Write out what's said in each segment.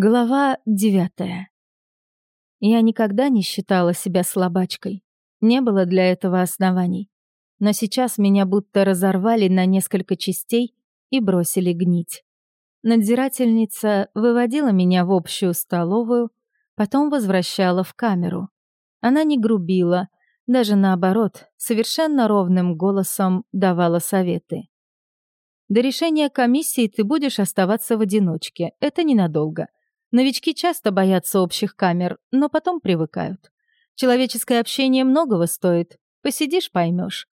Глава девятая. Я никогда не считала себя слабачкой. Не было для этого оснований. Но сейчас меня будто разорвали на несколько частей и бросили гнить. Надзирательница выводила меня в общую столовую, потом возвращала в камеру. Она не грубила, даже наоборот, совершенно ровным голосом давала советы. До решения комиссии ты будешь оставаться в одиночке. Это ненадолго. Новички часто боятся общих камер, но потом привыкают. Человеческое общение многого стоит. Посидишь — поймешь.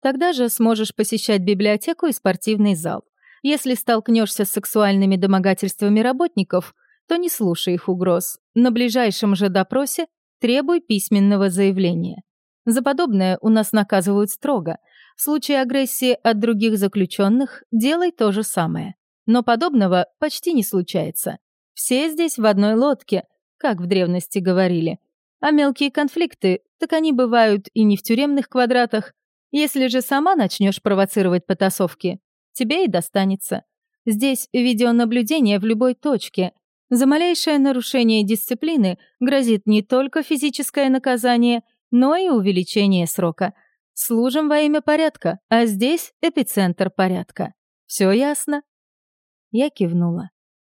Тогда же сможешь посещать библиотеку и спортивный зал. Если столкнешься с сексуальными домогательствами работников, то не слушай их угроз. На ближайшем же допросе требуй письменного заявления. За подобное у нас наказывают строго. В случае агрессии от других заключенных делай то же самое. Но подобного почти не случается. Все здесь в одной лодке, как в древности говорили. А мелкие конфликты, так они бывают и не в тюремных квадратах. Если же сама начнешь провоцировать потасовки, тебе и достанется. Здесь видеонаблюдение в любой точке. За малейшее нарушение дисциплины грозит не только физическое наказание, но и увеличение срока. Служим во имя порядка, а здесь эпицентр порядка. Все ясно? Я кивнула.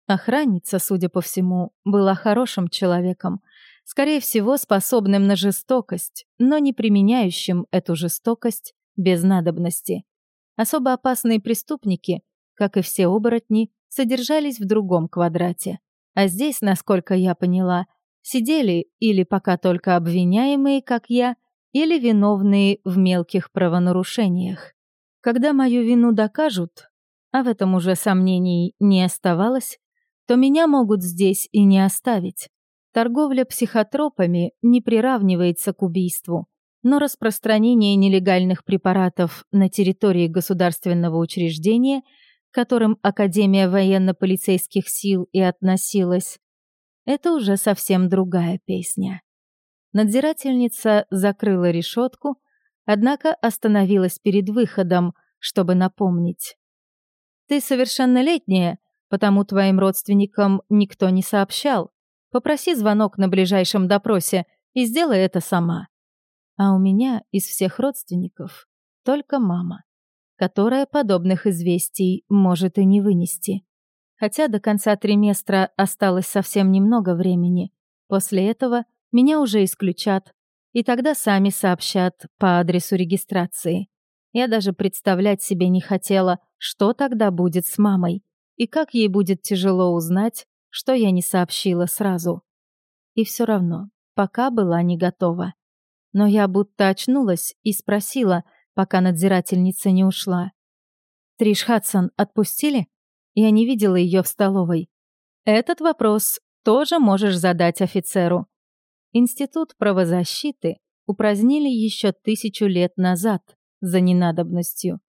Охранница, судя по всему, была хорошим человеком, скорее всего, способным на жестокость, но не применяющим эту жестокость без надобности. Особо опасные преступники, как и все оборотни, содержались в другом квадрате. А здесь, насколько я поняла, сидели или пока только обвиняемые, как я, или виновные в мелких правонарушениях. Когда мою вину докажут, а в этом уже сомнений не оставалось, то меня могут здесь и не оставить. Торговля психотропами не приравнивается к убийству, но распространение нелегальных препаратов на территории государственного учреждения, к которым Академия военно-полицейских сил и относилась, это уже совсем другая песня. Надзирательница закрыла решетку, однако остановилась перед выходом, чтобы напомнить. «Ты совершеннолетняя, потому твоим родственникам никто не сообщал. Попроси звонок на ближайшем допросе и сделай это сама. А у меня из всех родственников только мама, которая подобных известий может и не вынести. Хотя до конца триместра осталось совсем немного времени. После этого меня уже исключат, и тогда сами сообщат по адресу регистрации. Я даже представлять себе не хотела, что тогда будет с мамой и как ей будет тяжело узнать, что я не сообщила сразу. И все равно, пока была не готова. Но я будто очнулась и спросила, пока надзирательница не ушла. «Триш Хадсон отпустили?» Я не видела ее в столовой. Этот вопрос тоже можешь задать офицеру. Институт правозащиты упразднили еще тысячу лет назад за ненадобностью.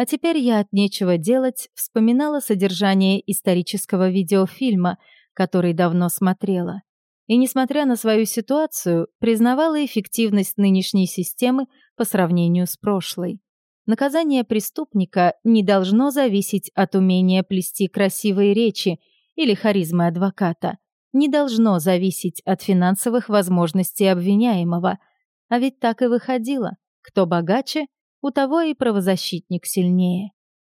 А теперь я от нечего делать вспоминала содержание исторического видеофильма, который давно смотрела. И, несмотря на свою ситуацию, признавала эффективность нынешней системы по сравнению с прошлой. Наказание преступника не должно зависеть от умения плести красивые речи или харизмы адвоката, не должно зависеть от финансовых возможностей обвиняемого. А ведь так и выходило. Кто богаче, у того и правозащитник сильнее.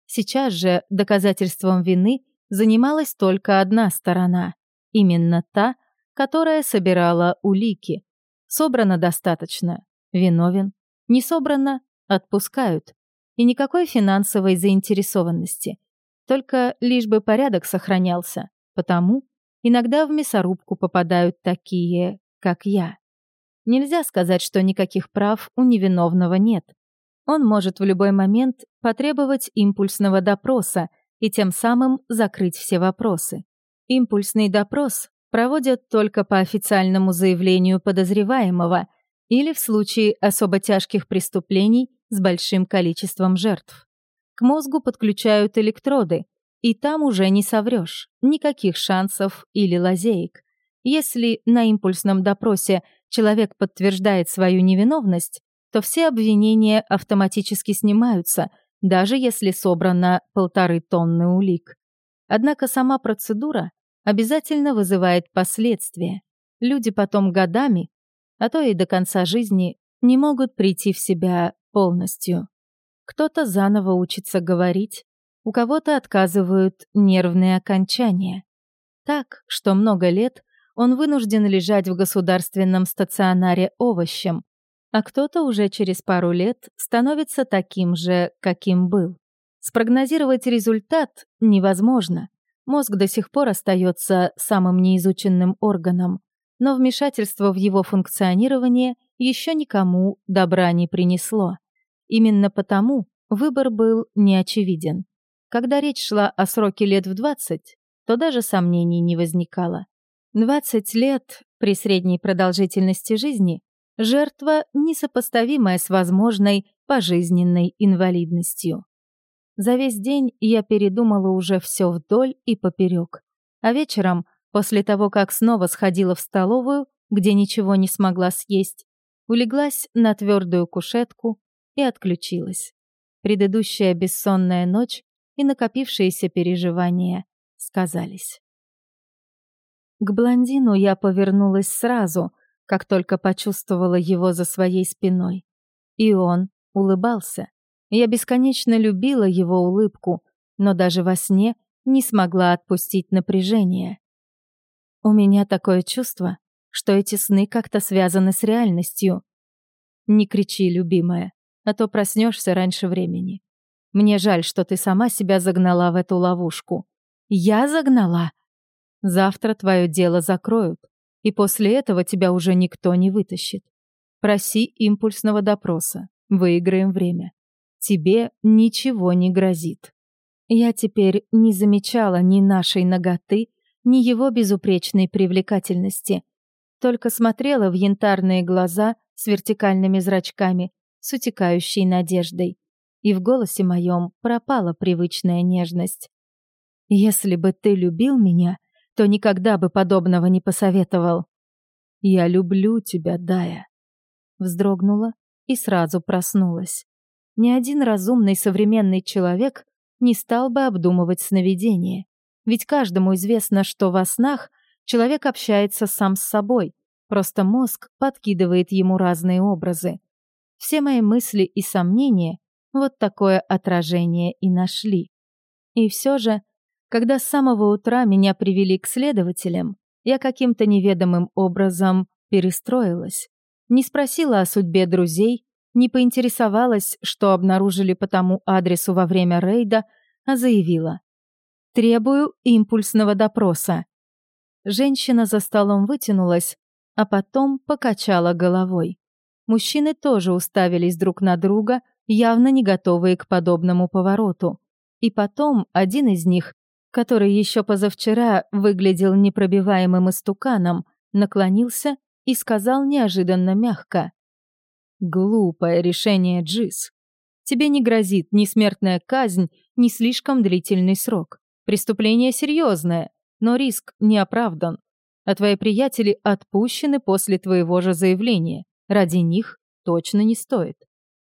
Сейчас же доказательством вины занималась только одна сторона, именно та, которая собирала улики. Собрано достаточно, виновен, не собрано — отпускают. И никакой финансовой заинтересованности. Только лишь бы порядок сохранялся, потому иногда в мясорубку попадают такие, как я. Нельзя сказать, что никаких прав у невиновного нет. Он может в любой момент потребовать импульсного допроса и тем самым закрыть все вопросы. Импульсный допрос проводят только по официальному заявлению подозреваемого или в случае особо тяжких преступлений с большим количеством жертв. К мозгу подключают электроды, и там уже не соврёшь, никаких шансов или лазеек. Если на импульсном допросе человек подтверждает свою невиновность, то все обвинения автоматически снимаются, даже если собрано полторы тонны улик. Однако сама процедура обязательно вызывает последствия. Люди потом годами, а то и до конца жизни, не могут прийти в себя полностью. Кто-то заново учится говорить, у кого-то отказывают нервные окончания. Так, что много лет он вынужден лежать в государственном стационаре овощем, а кто-то уже через пару лет становится таким же, каким был. Спрогнозировать результат невозможно. Мозг до сих пор остается самым неизученным органом, но вмешательство в его функционирование еще никому добра не принесло. Именно потому выбор был неочевиден. Когда речь шла о сроке лет в 20, то даже сомнений не возникало. 20 лет при средней продолжительности жизни — жертва, несопоставимая с возможной пожизненной инвалидностью. За весь день я передумала уже все вдоль и поперек, а вечером, после того, как снова сходила в столовую, где ничего не смогла съесть, улеглась на твердую кушетку и отключилась. Предыдущая бессонная ночь и накопившиеся переживания сказались. К блондину я повернулась сразу, как только почувствовала его за своей спиной. И он улыбался. Я бесконечно любила его улыбку, но даже во сне не смогла отпустить напряжение. У меня такое чувство, что эти сны как-то связаны с реальностью. Не кричи, любимая, а то проснешься раньше времени. Мне жаль, что ты сама себя загнала в эту ловушку. Я загнала? Завтра твое дело закроют, и после этого тебя уже никто не вытащит. Проси импульсного допроса. Выиграем время. Тебе ничего не грозит. Я теперь не замечала ни нашей ноготы, ни его безупречной привлекательности. Только смотрела в янтарные глаза с вертикальными зрачками, с утекающей надеждой и в голосе моем пропала привычная нежность. «Если бы ты любил меня, то никогда бы подобного не посоветовал». «Я люблю тебя, Дая», — вздрогнула и сразу проснулась. Ни один разумный современный человек не стал бы обдумывать сновидение, ведь каждому известно, что во снах человек общается сам с собой, просто мозг подкидывает ему разные образы. Все мои мысли и сомнения вот такое отражение и нашли. И все же, когда с самого утра меня привели к следователям, я каким-то неведомым образом перестроилась. Не спросила о судьбе друзей, не поинтересовалась, что обнаружили по тому адресу во время рейда, а заявила. «Требую импульсного допроса». Женщина за столом вытянулась, а потом покачала головой. Мужчины тоже уставились друг на друга — явно не готовые к подобному повороту. И потом один из них, который еще позавчера выглядел непробиваемым истуканом, наклонился и сказал неожиданно мягко. «Глупое решение, Джиз. Тебе не грозит ни смертная казнь, ни слишком длительный срок. Преступление серьезное, но риск не оправдан. А твои приятели отпущены после твоего же заявления. Ради них точно не стоит.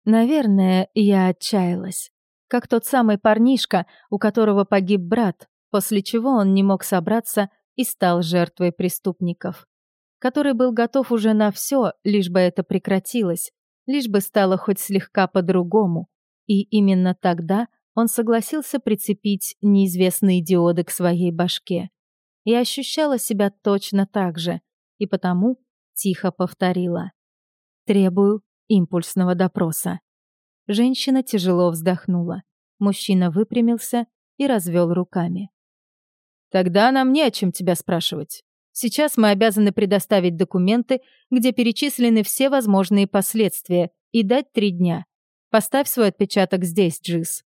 Наверное, я отчаялась. Как тот самый парнишка, у которого погиб брат, после чего он не мог собраться и стал жертвой преступников. Который был готов уже на все, лишь бы это прекратилось, лишь бы стало хоть слегка по-другому. И именно тогда он согласился прицепить неизвестные диоды к своей башке. Я ощущала себя точно так же, и потому тихо повторила. «Требую импульсного допроса. Женщина тяжело вздохнула. Мужчина выпрямился и развел руками. «Тогда нам не о чем тебя спрашивать. Сейчас мы обязаны предоставить документы, где перечислены все возможные последствия, и дать три дня. Поставь свой отпечаток здесь, Джиз».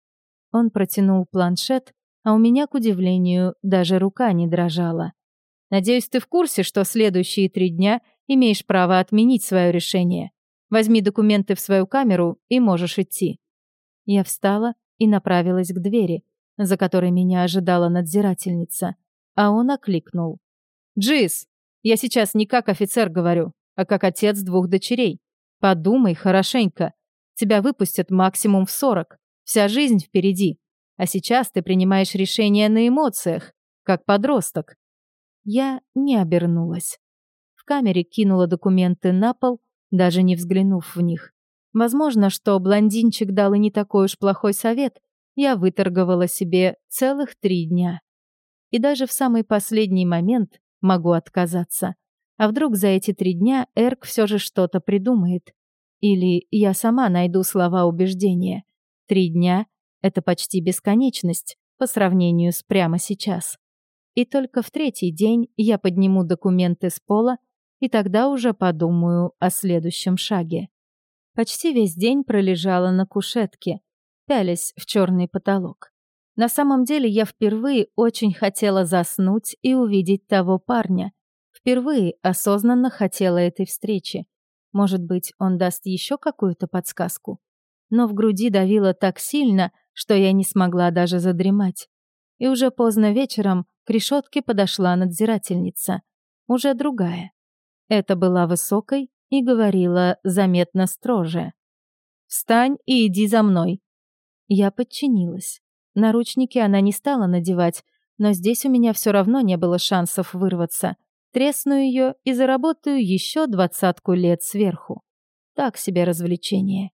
Он протянул планшет, а у меня, к удивлению, даже рука не дрожала. «Надеюсь, ты в курсе, что следующие три дня имеешь право отменить свое решение. Возьми документы в свою камеру и можешь идти». Я встала и направилась к двери, за которой меня ожидала надзирательница, а он окликнул. «Джиз, я сейчас не как офицер говорю, а как отец двух дочерей. Подумай хорошенько. Тебя выпустят максимум в сорок. Вся жизнь впереди. А сейчас ты принимаешь решения на эмоциях, как подросток. Я не обернулась. В камере кинула документы на пол, даже не взглянув в них. Возможно, что блондинчик дал и не такой уж плохой совет. Я выторговала себе целых три дня. И даже в самый последний момент могу отказаться. А вдруг за эти три дня Эрк все же что-то придумает? Или я сама найду слова убеждения. Три дня — это почти бесконечность по сравнению с прямо сейчас. И только в третий день я подниму документы с пола, и тогда уже подумаю о следующем шаге. Почти весь день пролежала на кушетке, пялясь в черный потолок. На самом деле я впервые очень хотела заснуть и увидеть того парня. Впервые осознанно хотела этой встречи. Может быть, он даст еще какую-то подсказку. Но в груди давило так сильно, что я не смогла даже задремать. И уже поздно вечером к решетке подошла надзирательница. Уже другая. Это была высокой и говорила заметно строже. «Встань и иди за мной». Я подчинилась. Наручники она не стала надевать, но здесь у меня все равно не было шансов вырваться. Тресну ее и заработаю еще двадцатку лет сверху. Так себе развлечение.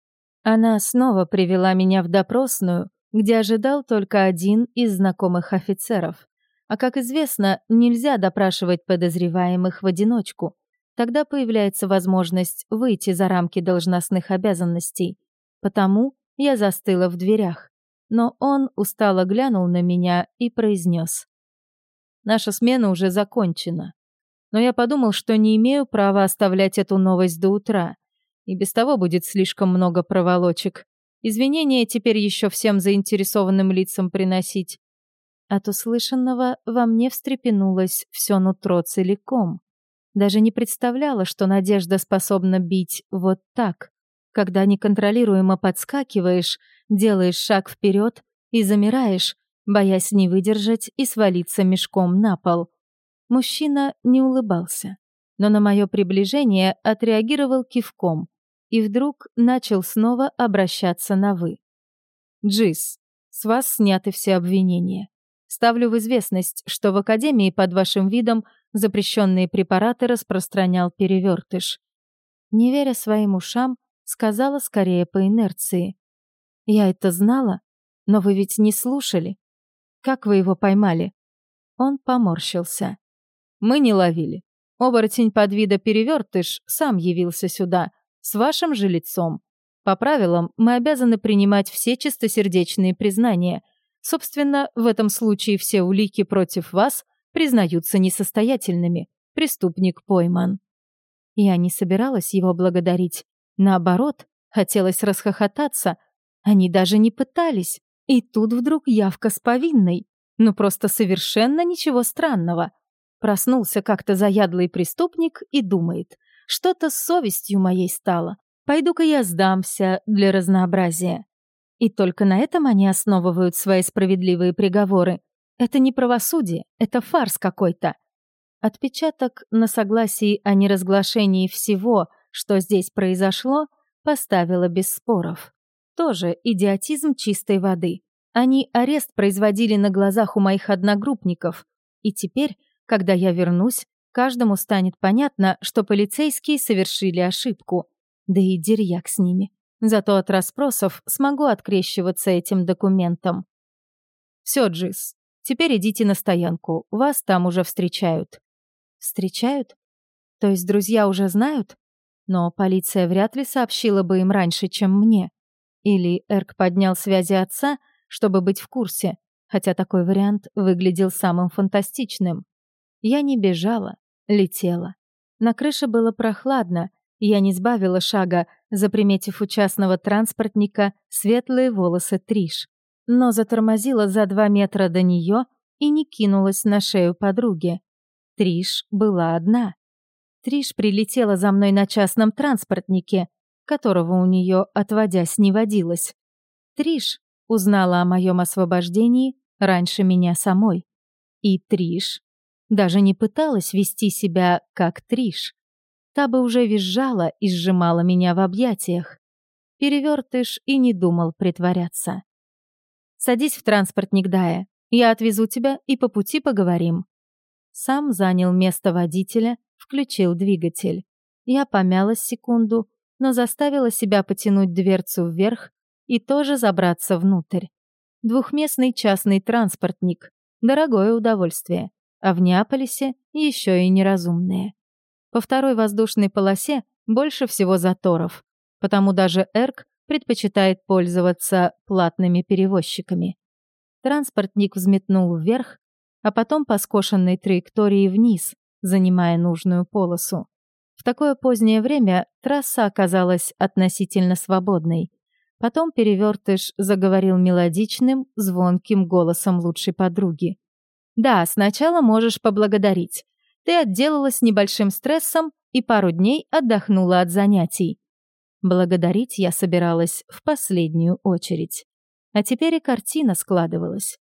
Она снова привела меня в допросную, где ожидал только один из знакомых офицеров. А как известно, нельзя допрашивать подозреваемых в одиночку. Тогда появляется возможность выйти за рамки должностных обязанностей. Потому я застыла в дверях. Но он устало глянул на меня и произнес. «Наша смена уже закончена но я подумал, что не имею права оставлять эту новость до утра. И без того будет слишком много проволочек. Извинения теперь еще всем заинтересованным лицам приносить. От услышанного во мне встрепенулось все нутро целиком. Даже не представляла, что надежда способна бить вот так, когда неконтролируемо подскакиваешь, делаешь шаг вперед и замираешь, боясь не выдержать и свалиться мешком на пол. Мужчина не улыбался, но на мое приближение отреагировал кивком и вдруг начал снова обращаться на «вы». «Джис, с вас сняты все обвинения. Ставлю в известность, что в Академии под вашим видом запрещенные препараты распространял перевертыш». Не веря своим ушам, сказала скорее по инерции. «Я это знала, но вы ведь не слушали. Как вы его поймали?» Он поморщился. Мы не ловили. Оборотень под вида перевертыш сам явился сюда, с вашим же лицом. По правилам, мы обязаны принимать все чистосердечные признания. Собственно, в этом случае все улики против вас признаются несостоятельными. Преступник пойман. Я не собиралась его благодарить. Наоборот, хотелось расхохотаться. Они даже не пытались. И тут вдруг явка с повинной. Ну просто совершенно ничего странного. Проснулся как-то заядлый преступник и думает, что-то с совестью моей стало. Пойду-ка я сдамся для разнообразия. И только на этом они основывают свои справедливые приговоры. Это не правосудие, это фарс какой-то. Отпечаток на согласии о неразглашении всего, что здесь произошло, поставила без споров. Тоже идиотизм чистой воды. Они арест производили на глазах у моих одногруппников, и теперь когда я вернусь, каждому станет понятно, что полицейские совершили ошибку. Да и дерьяк с ними. Зато от расспросов смогу открещиваться этим документом. Все, Джис, теперь идите на стоянку, вас там уже встречают. Встречают? То есть друзья уже знают? Но полиция вряд ли сообщила бы им раньше, чем мне. Или Эрк поднял связи отца, чтобы быть в курсе, хотя такой вариант выглядел самым фантастичным. Я не бежала, летела. На крыше было прохладно, я не сбавила шага, заприметив у частного транспортника светлые волосы Триш, но затормозила за два метра до нее и не кинулась на шею подруги. Триш была одна. Триш прилетела за мной на частном транспортнике, которого у нее, отводясь, не водилось. Триш узнала о моем освобождении раньше меня самой. И Триш даже не пыталась вести себя как Триш. Та бы уже визжала и сжимала меня в объятиях. Перевертыш и не думал притворяться. «Садись в транспортник Дая. Я отвезу тебя и по пути поговорим». Сам занял место водителя, включил двигатель. Я помялась секунду, но заставила себя потянуть дверцу вверх и тоже забраться внутрь. Двухместный частный транспортник. Дорогое удовольствие. А в Неаполисе еще и неразумное. По второй воздушной полосе больше всего заторов, потому даже Эрк предпочитает пользоваться платными перевозчиками. Транспортник взметнул вверх, а потом по скошенной траектории вниз, занимая нужную полосу. В такое позднее время трасса оказалась относительно свободной. Потом перевертыш заговорил мелодичным, звонким голосом лучшей подруги. «Да, сначала можешь поблагодарить. Ты отделалась небольшим стрессом и пару дней отдохнула от занятий. Благодарить я собиралась в последнюю очередь. А теперь и картина складывалась.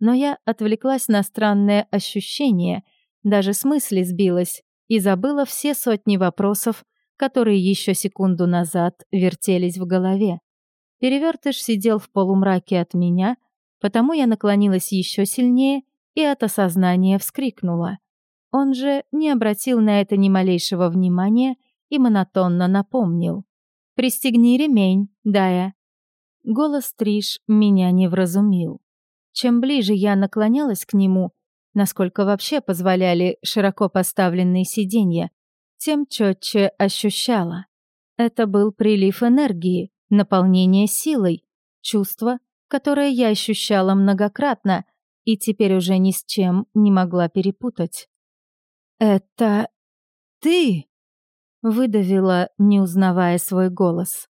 Но я отвлеклась на странное ощущение, даже с мысли сбилась, и забыла все сотни вопросов, которые еще секунду назад вертелись в голове. Перевертыш сидел в полумраке от меня, потому я наклонилась еще сильнее и от осознания вскрикнула. Он же не обратил на это ни малейшего внимания и монотонно напомнил. «Пристегни ремень, Дая». Голос Триш меня не вразумил. Чем ближе я наклонялась к нему, насколько вообще позволяли широко поставленные сиденья, тем четче ощущала. Это был прилив энергии, наполнение силой, чувство, которое я ощущала многократно и теперь уже ни с чем не могла перепутать. «Это ты?» — выдавила, не узнавая свой голос.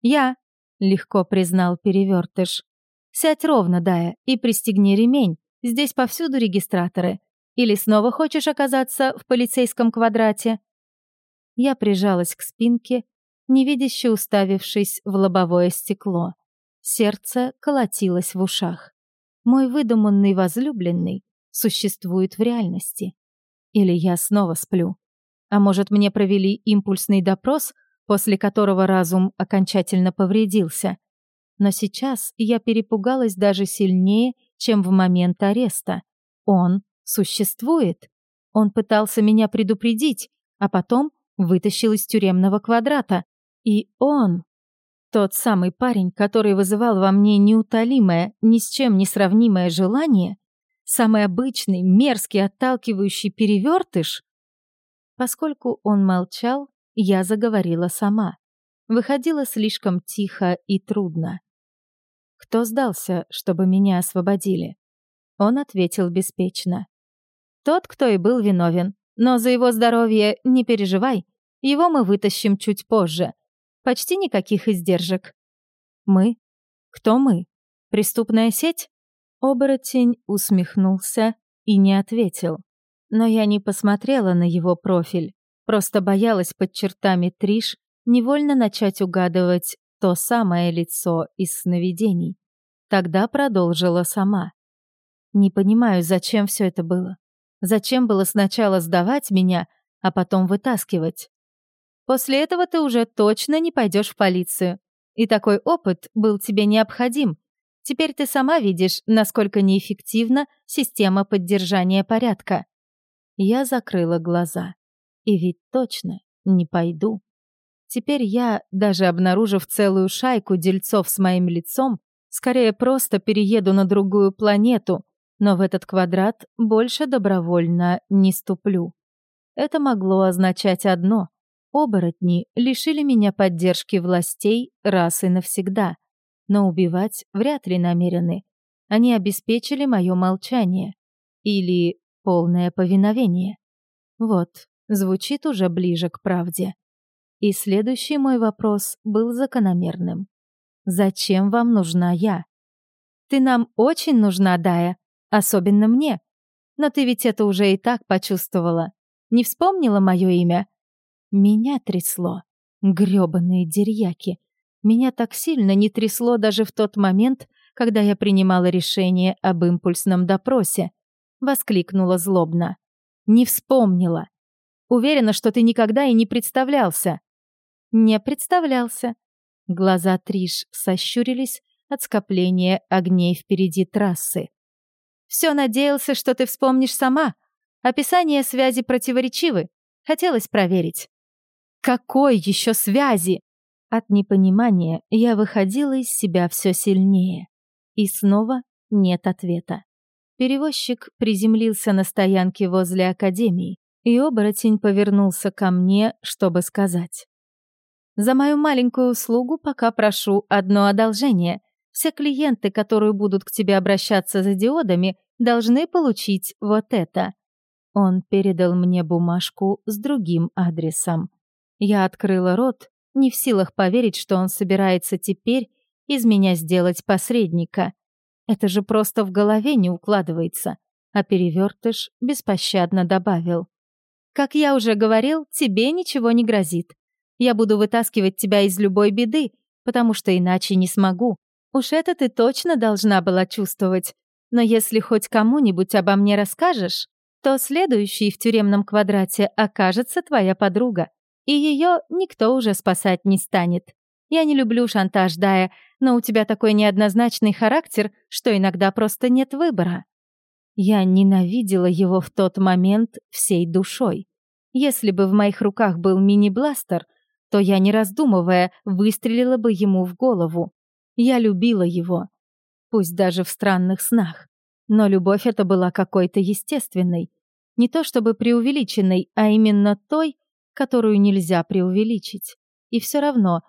«Я», — легко признал перевертыш. «Сядь ровно, Дая, и пристегни ремень, Здесь повсюду регистраторы. Или снова хочешь оказаться в полицейском квадрате?» Я прижалась к спинке, невидяще уставившись в лобовое стекло. Сердце колотилось в ушах. Мой выдуманный возлюбленный существует в реальности. Или я снова сплю. А может, мне провели импульсный допрос, после которого разум окончательно повредился. Но сейчас я перепугалась даже сильнее, чем в момент ареста. Он существует. Он пытался меня предупредить, а потом вытащил из тюремного квадрата. И он... Тот самый парень, который вызывал во мне неутолимое, ни с чем не сравнимое желание, самый обычный, мерзкий, отталкивающий перевертыш. Поскольку он молчал, я заговорила сама. Выходила слишком тихо и трудно. Кто сдался, чтобы меня освободили? Он ответил беспечно. Тот, кто и был виновен. Но за его здоровье не переживай. Его мы вытащим чуть позже. Почти никаких издержек. Мы? Кто мы? Преступная сеть? Оборотень усмехнулся и не ответил. Но я не посмотрела на его профиль. Просто боялась под чертами Триш невольно начать угадывать то самое лицо из сновидений. Тогда продолжила сама. Не понимаю, зачем все это было. Зачем было сначала сдавать меня, а потом вытаскивать? После этого ты уже точно не пойдешь в полицию. И такой опыт был тебе необходим. Теперь ты сама видишь, насколько неэффективна система поддержания порядка. Я закрыла глаза. И ведь точно не пойду. Теперь я, даже обнаружив целую шайку дельцов с моим лицом, скорее просто перееду на другую планету, но в этот квадрат больше добровольно не ступлю. Это могло означать одно — оборотни лишили меня поддержки властей раз и навсегда, но убивать вряд ли намерены. Они обеспечили мое молчание. Или полное повиновение. Вот, звучит уже ближе к правде. И следующий мой вопрос был закономерным. «Зачем вам нужна я?» «Ты нам очень нужна, Дая, особенно мне. Но ты ведь это уже и так почувствовала. Не вспомнила мое имя?» Меня трясло. грёбаные дерьяки. Меня так сильно не трясло даже в тот момент, когда я принимала решение об импульсном допросе. Воскликнула злобно. «Не вспомнила. Уверена, что ты никогда и не представлялся». Не представлялся. Глаза Триш сощурились от скопления огней впереди трассы. «Все надеялся, что ты вспомнишь сама, Описание связи противоречивы. Хотелось проверить. Какой еще связи? От непонимания я выходила из себя все сильнее. И снова нет ответа. Перевозчик приземлился на стоянке возле академии, и оборотень повернулся ко мне, чтобы сказать. «За мою маленькую услугу пока прошу одно одолжение. Все клиенты, которые будут к тебе обращаться за диодами, должны получить вот это». Он передал мне бумажку с другим адресом. Я открыла рот, не в силах поверить, что он собирается теперь из меня сделать посредника. Это же просто в голове не укладывается. А перевертыш беспощадно добавил. «Как я уже говорил, тебе ничего не грозит. Я буду вытаскивать тебя из любой беды, потому что иначе не смогу. Уж это ты точно должна была чувствовать. Но если хоть кому-нибудь обо мне расскажешь, то следующий в тюремном квадрате окажется твоя подруга и ее никто уже спасать не станет. Я не люблю шантаж, Дая, но у тебя такой неоднозначный характер, что иногда просто нет выбора. Я ненавидела его в тот момент всей душой. Если бы в моих руках был мини-бластер, то я, не раздумывая, выстрелила бы ему в голову. Я любила его, пусть даже в странных снах. Но любовь эта была какой-то естественной. Не то чтобы преувеличенной, а именно той, которую нельзя преувеличить. И все равно,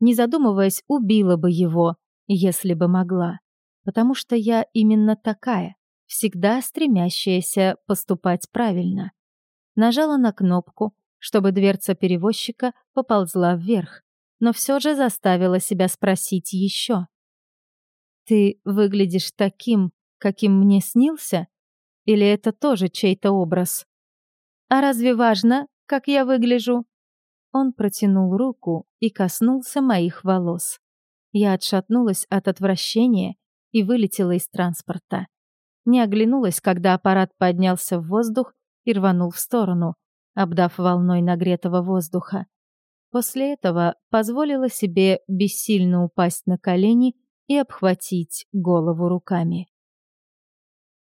не задумываясь, убила бы его, если бы могла. Потому что я именно такая, всегда стремящаяся поступать правильно. Нажала на кнопку, чтобы дверца перевозчика поползла вверх, но все же заставила себя спросить еще. «Ты выглядишь таким, каким мне снился? Или это тоже чей-то образ? А разве важно, как я выгляжу?» Он протянул руку и коснулся моих волос. Я отшатнулась от отвращения и вылетела из транспорта. Не оглянулась, когда аппарат поднялся в воздух и рванул в сторону, обдав волной нагретого воздуха. После этого позволила себе бессильно упасть на колени и обхватить голову руками.